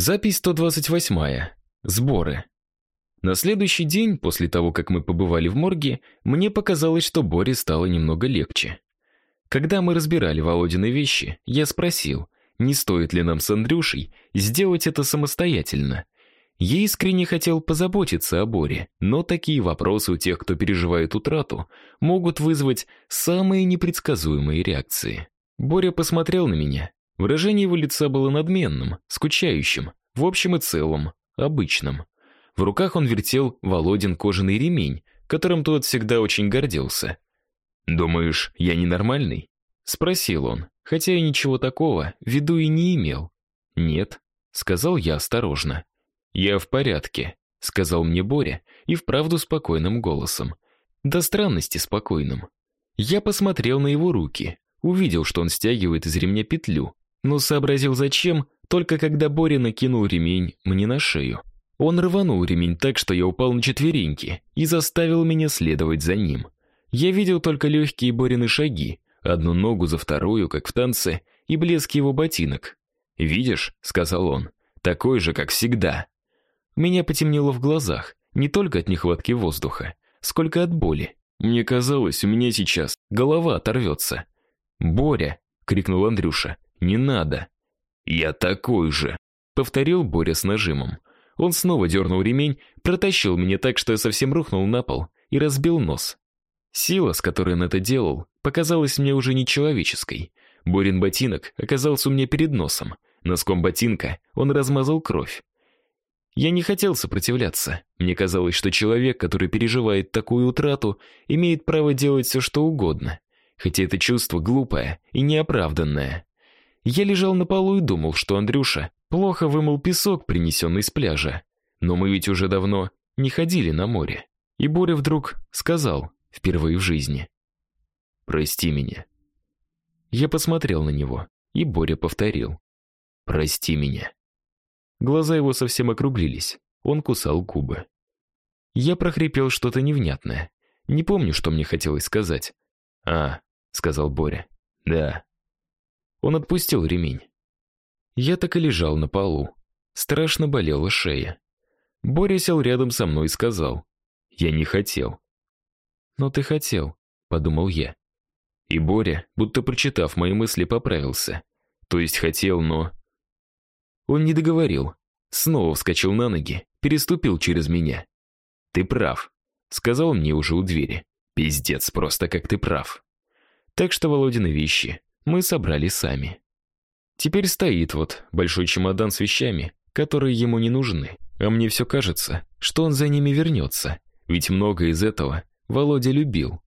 Запись 128. Сборы. На следующий день, после того, как мы побывали в морге, мне показалось, что Боре стало немного легче. Когда мы разбирали Володины вещи, я спросил, не стоит ли нам с Андрюшей сделать это самостоятельно. Я искренне хотел позаботиться о Боре, но такие вопросы у тех, кто переживает утрату, могут вызвать самые непредсказуемые реакции. Боря посмотрел на меня, Выражение его лица было надменным, скучающим, в общем и целом, обычным. В руках он вертел Володин кожаный ремень, которым тот всегда очень гордился. «Думаешь, я ненормальный?» — спросил он, хотя я ничего такого в виду и не имел. «Нет», — сказал я осторожно. «Я в порядке», — сказал мне Боря и вправду спокойным голосом. До странности спокойным. Я посмотрел на его руки, увидел, что он стягивает из ремня петлю, но сообразил зачем, только когда Боря накинул ремень мне на шею. Он рванул ремень так, что я упал на четвереньки и заставил меня следовать за ним. Я видел только легкие Борины шаги, одну ногу за вторую, как в танце, и блеск его ботинок. "Видишь", сказал он. "Такой же, как всегда". Меня потемнело в глазах, не только от нехватки воздуха, сколько от боли. Мне казалось, у меня сейчас голова оторвется. "Боря!" крикнул Андрюша. Не надо. Я такой же, повторил Боря с нажимом. Он снова дернул ремень, протащил меня так, что я совсем рухнул на пол и разбил нос. Сила, с которой он это делал, показалась мне уже нечеловеческой. Борин ботинок оказался у меня перед носом. Носком ботинка он размазал кровь. Я не хотел сопротивляться. Мне казалось, что человек, который переживает такую утрату, имеет право делать все, что угодно, хотя это чувство глупое и неоправданное. Я лежал на полу и думал, что Андрюша плохо вымыл песок, принесенный с пляжа. Но мы ведь уже давно не ходили на море. И Боря вдруг сказал, впервые в жизни: "Прости меня". Я посмотрел на него, и Боря повторил: "Прости меня". Глаза его совсем округлились. Он кусал губы. Я прохрипел что-то невнятное. Не помню, что мне хотелось сказать. "А", сказал Боря. "Да, он отпустил ремень. Я так и лежал на полу. Страшно болела шея. Боря сел рядом со мной и сказал: "Я не хотел". "Но ты хотел", подумал я. И Боря, будто прочитав мои мысли, поправился. То есть хотел, но Он не договорил. Снова вскочил на ноги, переступил через меня. "Ты прав", сказал мне уже у двери. "Пиздец, просто как ты прав". Так что Володины вещи мы собрали сами. Теперь стоит вот большой чемодан с вещами, которые ему не нужны. А мне все кажется, что он за ними вернется, ведь много из этого Володя любил.